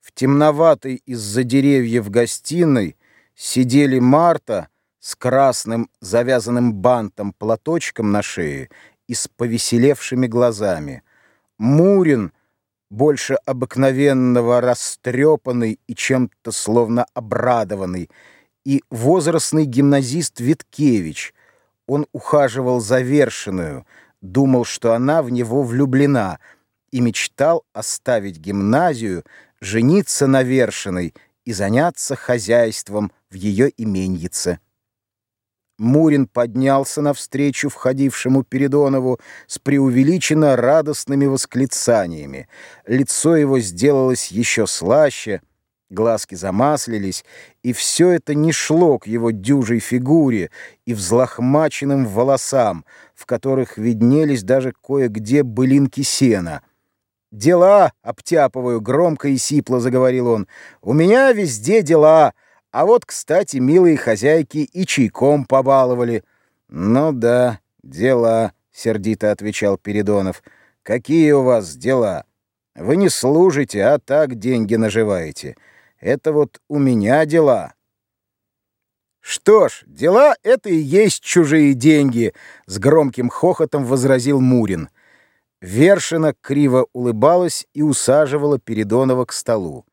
В темноватой из-за деревьев гостиной сидели Марта с красным завязанным бантом платочком на шее и с повеселевшими глазами. Мурин, больше обыкновенного растрепанный и чем-то словно обрадованный, и возрастный гимназист Виткевич. Он ухаживал за Вершиную, думал, что она в него влюблена, и мечтал оставить гимназию, жениться на Вершиной и заняться хозяйством в ее именьице. Мурин поднялся навстречу входившему Передонову с преувеличенно радостными восклицаниями. Лицо его сделалось еще слаще, глазки замаслились, и все это не шло к его дюжей фигуре и взлохмаченным волосам, в которых виднелись даже кое-где былинки сена — «Дела обтяпываю», — громко и сипло заговорил он. «У меня везде дела. А вот, кстати, милые хозяйки и чайком побаловали». «Ну да, дела», — сердито отвечал Передонов. «Какие у вас дела? Вы не служите, а так деньги наживаете. Это вот у меня дела». «Что ж, дела — это и есть чужие деньги», — с громким хохотом возразил Мурин. Вершина криво улыбалась и усаживала Передонова к столу.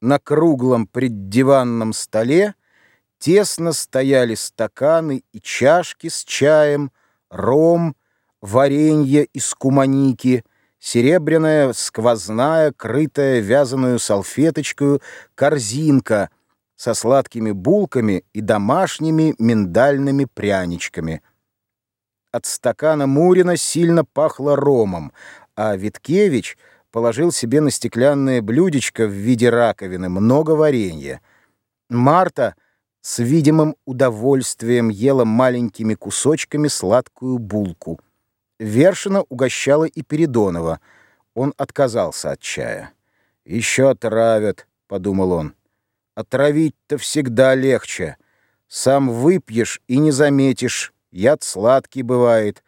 На круглом преддиванном столе тесно стояли стаканы и чашки с чаем, ром, варенье из куманики, серебряная сквозная, крытая вязаную салфеточкою корзинка со сладкими булками и домашними миндальными пряничками — от стакана Мурина сильно пахло ромом, а Виткевич положил себе на стеклянное блюдечко в виде раковины много варенья. Марта с видимым удовольствием ела маленькими кусочками сладкую булку. Вершина угощала и Передонова. Он отказался от чая. «Еще отравят», — подумал он. «Отравить-то всегда легче. Сам выпьешь и не заметишь, Яд сладкий бывает,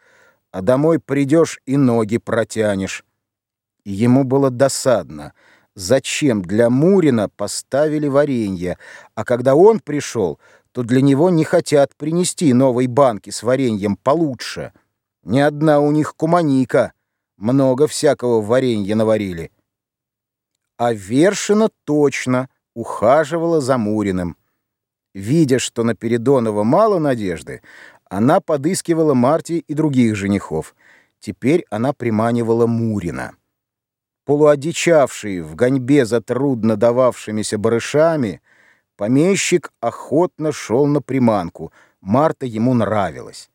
а домой придешь и ноги протянешь. И ему было досадно, зачем для Мурина поставили варенье, а когда он пришел, то для него не хотят принести новой банки с вареньем получше. Ни одна у них куманика, много всякого варенья наварили. А Вершина точно ухаживала за Муриным. Видя, что на Передонова мало надежды, она подыскивала Марти и других женихов. Теперь она приманивала Мурина. Полуодичавший в гоньбе за трудно дававшимися барышами, помещик охотно шел на приманку. Марта ему нравилась.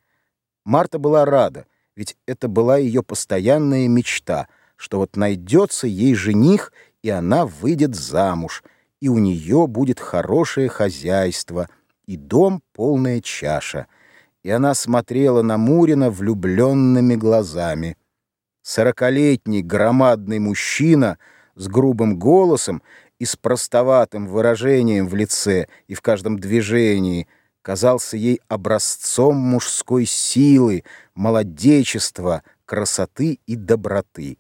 Марта была рада, ведь это была ее постоянная мечта, что вот найдется ей жених, и она выйдет замуж, и у нее будет хорошее хозяйство, и дом полная чаша — и она смотрела на Мурина влюбленными глазами. Сорокалетний громадный мужчина с грубым голосом и с простоватым выражением в лице и в каждом движении казался ей образцом мужской силы, молодечества, красоты и доброты.